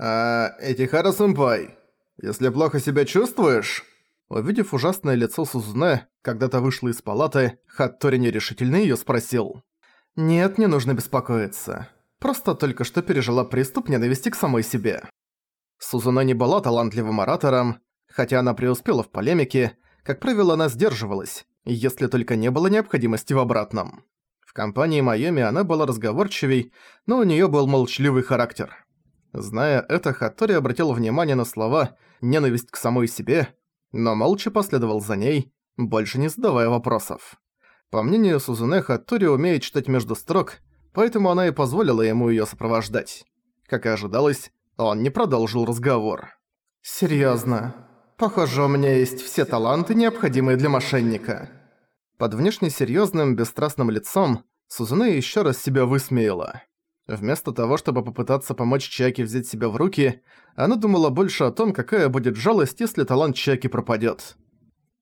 «А, Этихара-сэмпай, если плохо себя чувствуешь?» Увидев ужасное лицо Сузуне, когда-то вышла из палаты, Хаттори нерешительно её спросил. «Нет, не нужно беспокоиться. Просто только что пережила приступ ненависти к самой себе». Сузуне не была талантливым оратором, хотя она преуспела в полемике, как правило, она сдерживалась, если только не было необходимости в обратном. В компании Майами она была разговорчивей, но у неё был молчаливый характер. Зная это, Хаттори обратил внимание на слова «ненависть к самой себе», но молча последовал за ней, больше не задавая вопросов. По мнению Сузуне, Хаттори умеет читать между строк, поэтому она и позволила ему её сопровождать. Как и ожидалось, он не продолжил разговор. «Серьёзно. Похоже, у меня есть все таланты, необходимые для мошенника». Под внешне серьёзным, бесстрастным лицом Сузуне ещё раз себя высмеяла. Вместо того, чтобы попытаться помочь Чаки взять себя в руки, она думала больше о том, какая будет жалость, если талант Чаки пропадёт.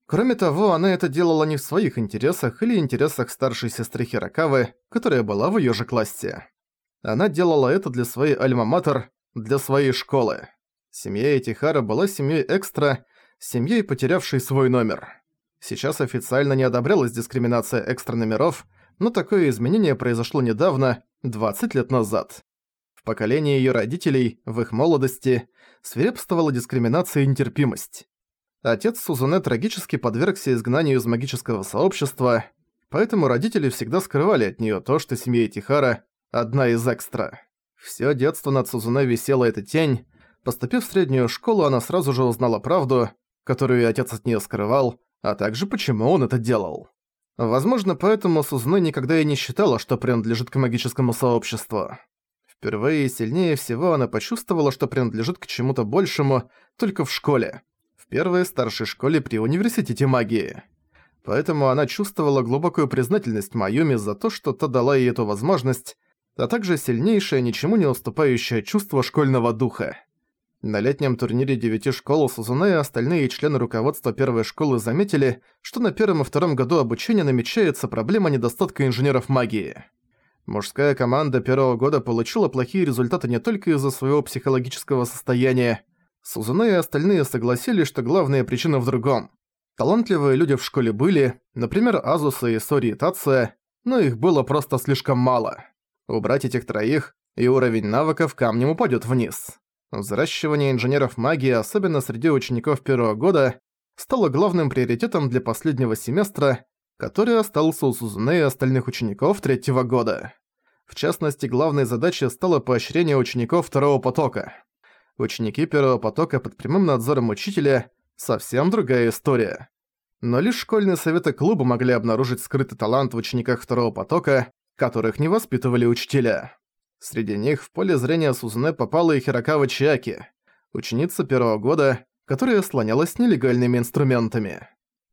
Кроме того, она это делала не в своих интересах или интересах старшей сестры Хирокавы, которая была в её же классе. Она делала это для своей альма-матер, для своей школы. Семья Этихара была семьей экстра, семьей, потерявшей свой номер. Сейчас официально не одобрялась дискриминация экстра-номеров, но такое изменение произошло недавно, 20 лет назад. В поколении её родителей, в их молодости, свирепствовала дискриминация и нетерпимость. Отец Сузуне трагически подвергся изгнанию из магического сообщества, поэтому родители всегда скрывали от неё то, что семья Тихара – одна из экстра. Всё детство над Сузуне висела эта тень. Поступив в среднюю школу, она сразу же узнала правду, которую отец от неё скрывал, а также почему он это делал. Возможно, поэтому Сузуне никогда и не считала, что принадлежит к магическому сообществу. Впервые и сильнее всего она почувствовала, что принадлежит к чему-то большему только в школе. В первой старшей школе при университете магии. Поэтому она чувствовала глубокую признательность Майюми за то, что та дала ей эту возможность, а также сильнейшее, ничему не уступающее чувство школьного духа. На летнем турнире девяти школ Сузуне и остальные члены руководства первой школы заметили, что на первом и втором году обучения намечается проблема недостатка инженеров магии. Мужская команда первого года получила плохие результаты не только из-за своего психологического состояния. Сузуне и остальные согласились, что главная причина в другом. Талантливые люди в школе были, например, Азуса и Сори Тация, но их было просто слишком мало. Убрать этих троих, и уровень навыков камнем упадет вниз. Взращивание инженеров магии, особенно среди учеников первого года, стало главным приоритетом для последнего семестра, который остался у Сузуне и остальных учеников третьего года. В частности, главной задачей стало поощрение учеников второго потока. Ученики первого потока под прямым надзором учителя – совсем другая история. Но лишь школьные советы клуба могли обнаружить скрытый талант в учениках второго потока, которых не воспитывали учителя. Среди них в поле зрения Сузуне попала и Хирокава Чиаки, ученица первого года, которая слонялась нелегальными инструментами.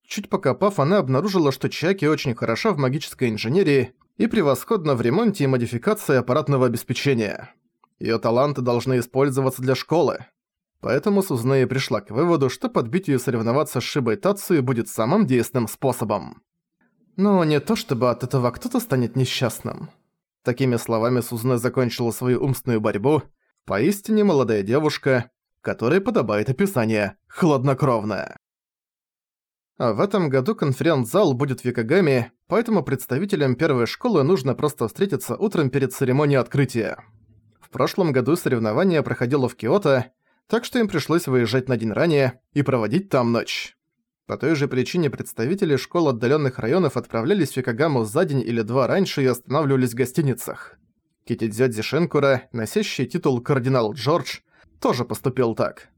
Чуть покопав, она обнаружила, что Чиаки очень хороша в магической инженерии и превосходна в ремонте и модификации аппаратного обеспечения. Её таланты должны использоваться для школы. Поэтому Сузуне и пришла к выводу, что подбить её соревноваться с Шибой Тацуи будет самым действенным способом. Но не то чтобы от этого кто-то станет несчастным. Такими словами Сузуне закончила свою умственную борьбу. Поистине молодая девушка, которой подобает описание «хладнокровная». А в этом году конференц-зал будет в Якогаме, поэтому представителям первой школы нужно просто встретиться утром перед церемонией открытия. В прошлом году соревнование проходило в Киото, так что им пришлось выезжать на день ранее и проводить там ночь. По той же причине представители школ отдаленных районов отправлялись в Фикагаму за день или два раньше и останавливались в гостиницах. Китидзёдзи Шинкура, носящий титул «Кардинал Джордж», тоже поступил так.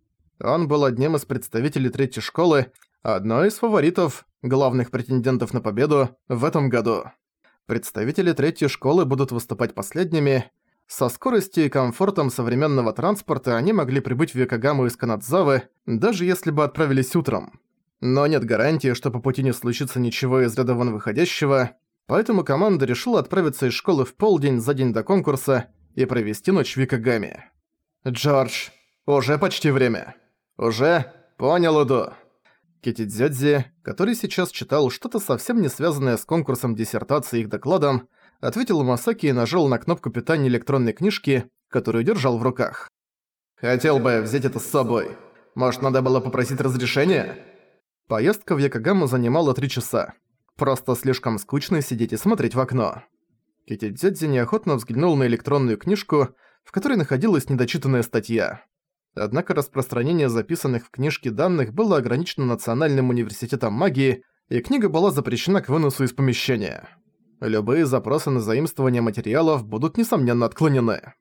Он был одним из представителей третьей школы, одной из фаворитов, главных претендентов на победу, в этом году. Представители третьей школы будут выступать последними. Со скоростью и комфортом современного транспорта они могли прибыть в Якогаму из Канадзавы, даже если бы отправились утром. Но нет гарантии, что по пути не случится ничего из ряда вон выходящего, поэтому команда решила отправиться из школы в полдень за день до конкурса и провести ночь в Викагаме. «Джордж, уже почти время. Уже? Понял, Уду». Китидзёдзи, который сейчас читал что-то совсем не связанное с конкурсом диссертации их докладом, ответил Масаки и нажал на кнопку питания электронной книжки, которую держал в руках. Хотел бы взять это с собой. Может, надо было попросить разрешения? Поездка в Якогаму занимала три часа. Просто слишком скучно сидеть и смотреть в окно. Китидзёдзи неохотно взглянул на электронную книжку, в которой находилась недочитанная статья. Однако распространение записанных в книжке данных было ограничено Национальным университетом магии, и книга была запрещена к выносу из помещения. Любые запросы на заимствование материалов будут несомненно отклонены.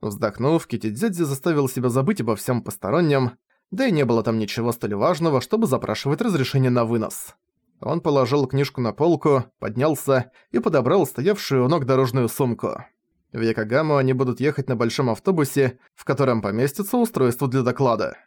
Вздохнув, Китидзёдзи заставил себя забыть обо всем постороннем, да и не было там ничего столь важного, чтобы запрашивать разрешение на вынос. Он положил книжку на полку, поднялся и подобрал стоявшую у ног дорожную сумку. В Якогаму они будут ехать на большом автобусе, в котором поместится устройство для доклада.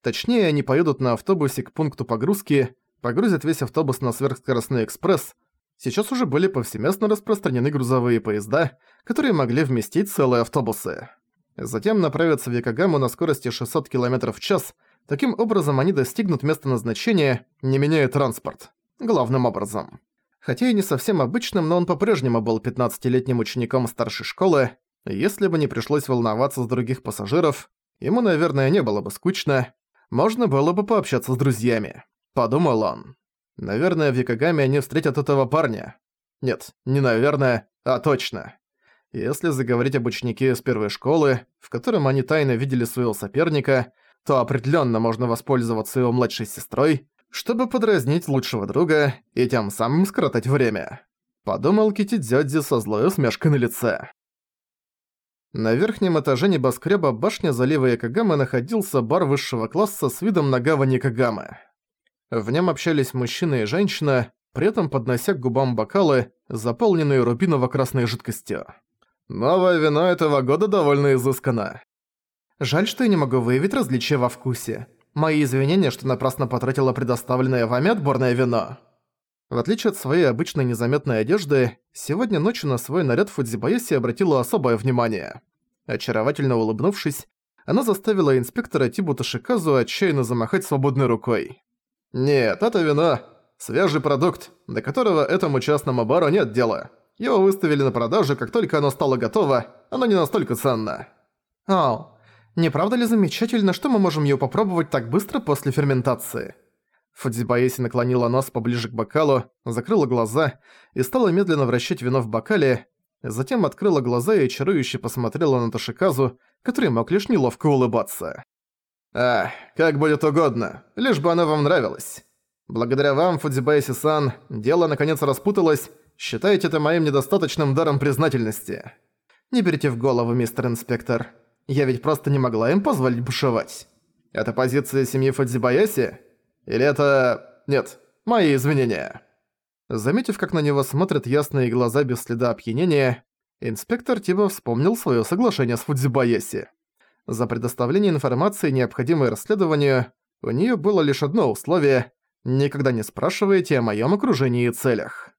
Точнее, они поедут на автобусе к пункту погрузки, погрузят весь автобус на сверхскоростной экспресс. Сейчас уже были повсеместно распространены грузовые поезда, которые могли вместить целые автобусы. Затем направятся в Якогаму на скорости 600 км в час, таким образом они достигнут места назначения, не меняя транспорт. Главным образом. Хотя и не совсем обычным, но он по-прежнему был 15-летним учеником старшей школы, если бы не пришлось волноваться с других пассажиров, ему, наверное, не было бы скучно, можно было бы пообщаться с друзьями. Подумал он. Наверное, в Якогаме они встретят этого парня. Нет, не наверное, а точно. Если заговорить об ученике с первой школы, в котором они тайно видели своего соперника, то определенно можно воспользоваться его младшей сестрой, чтобы подразнить лучшего друга и тем самым скоротать время. Подумал Кити Дзёдзи со злой усмешкой на лице. На верхнем этаже небоскреба башня залива Якогамы находился бар высшего класса с видом на гавань Якогамы. В нем общались мужчина и женщина, при этом поднося к губам бокалы, заполненные рубиново-красной жидкостью. Новое вино этого года довольно изысканно. Жаль, что я не могу выявить различия во вкусе. Мои извинения, что напрасно потратила предоставленное вами отборное вино. В отличие от своей обычной незаметной одежды, сегодня ночью на свой наряд Фудзибаеси обратила особое внимание. Очаровательно улыбнувшись, она заставила инспектора Тибу Ташиказу отчаянно замахать свободной рукой. «Нет, это вино. Свежий продукт, до которого этому частному бару нет дела. Его выставили на продажу, как только оно стало готово, оно не настолько ценно. Ау, не правда ли замечательно, что мы можем её попробовать так быстро после ферментации? Фудзибаеси наклонила нос поближе к бокалу, закрыла глаза и стала медленно вращать вино в бокале, затем открыла глаза и чарующе посмотрела на Тошиказу, который мог лишь неловко улыбаться. «А, как будет угодно, лишь бы оно вам нравилось. Благодаря вам, Фудзибаеси-сан, дело наконец распуталось, Считаете это моим недостаточным даром признательности. Не берите в голову, мистер инспектор. Я ведь просто не могла им позволить бушевать. Это позиция семьи Фудзибаяси? Или это... Нет, мои извинения». Заметив, как на него смотрят ясные глаза без следа опьянения, инспектор Тиба вспомнил свое соглашение с Фудзибаяси. За предоставление информации, необходимой расследованию, у нее было лишь одно условие – никогда не спрашивайте о моем окружении и целях.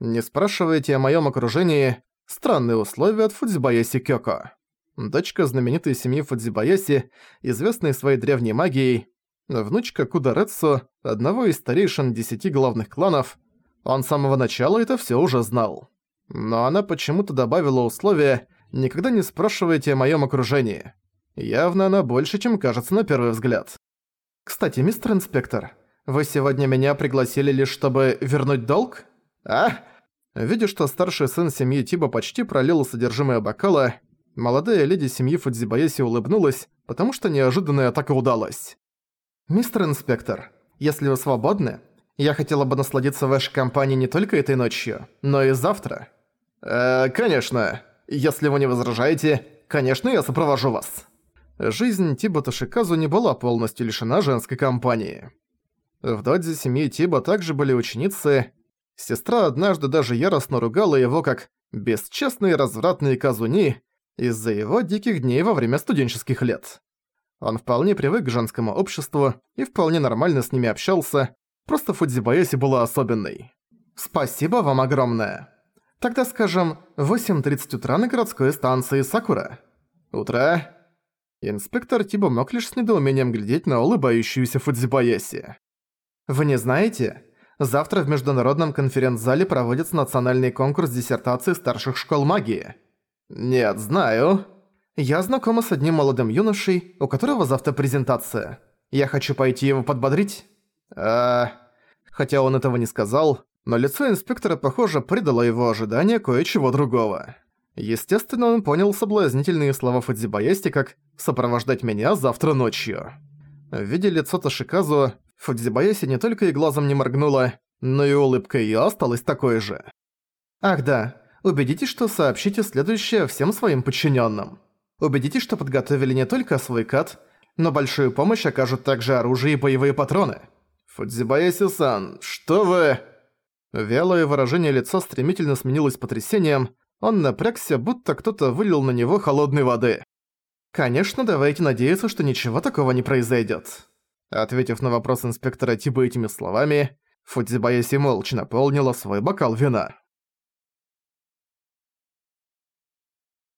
Не спрашивайте о моем окружении. Странные условия от Фудзибаяси Кёко. Дочка знаменитой семьи Фудзибаяси, известной своей древней магией, внучка Кударецу, одного из старейшин десяти главных кланов, он с самого начала это все уже знал. Но она почему-то добавила условие «никогда не спрашивайте о моем окружении». Явно она больше, чем кажется на первый взгляд. «Кстати, мистер инспектор, вы сегодня меня пригласили лишь чтобы вернуть долг?» «А?» Видя, что старший сын семьи Тиба почти пролил содержимое бокала, молодая леди семьи Фудзибаеси улыбнулась, потому что неожиданная атака удалась. «Мистер инспектор, если вы свободны, я хотела бы насладиться вашей компанией не только этой ночью, но и завтра». «Э, конечно. Если вы не возражаете, конечно, я сопровожу вас». Жизнь Тиба Тошиказу не была полностью лишена женской компании. В додзе семьи Тиба также были ученицы, Сестра однажды даже яростно ругала его как «бесчестный развратный казуни» из-за его диких дней во время студенческих лет. Он вполне привык к женскому обществу и вполне нормально с ними общался, просто Фудзибаеси была особенной. «Спасибо вам огромное!» Тогда скажем, 8.30 утра на городской станции Сакура. Утро. Инспектор Тиба мог лишь с недоумением глядеть на улыбающуюся Фудзибаеси. Вы не знаете, Завтра в Международном конференц-зале проводится национальный конкурс диссертаций старших школ магии. Нет, знаю. Я знакома с одним молодым юношей, у которого завтра презентация. Я хочу пойти его подбодрить. А... Хотя он этого не сказал, но лицо инспектора, похоже, придало его ожидания кое-чего другого. Естественно, он понял соблазнительные слова Фудзибаяси как «сопровождать меня завтра ночью». Видя лицо Ташиказу, Фудзибаяси не только и глазом не моргнула, но и улыбка её осталась такой же. «Ах да, убедитесь, что сообщите следующее всем своим подчиненным. Убедитесь, что подготовили не только свой кат, но большую помощь окажут также оружие и боевые патроны. Фудзибаяси-сан, что вы...» Вялое выражение лица стремительно сменилось потрясением, он напрягся, будто кто-то вылил на него холодной воды. «Конечно, давайте надеяться, что ничего такого не произойдет. Ответив на вопрос инспектора Тиба этими словами, Фудзибаяси молча наполнила свой бокал вина.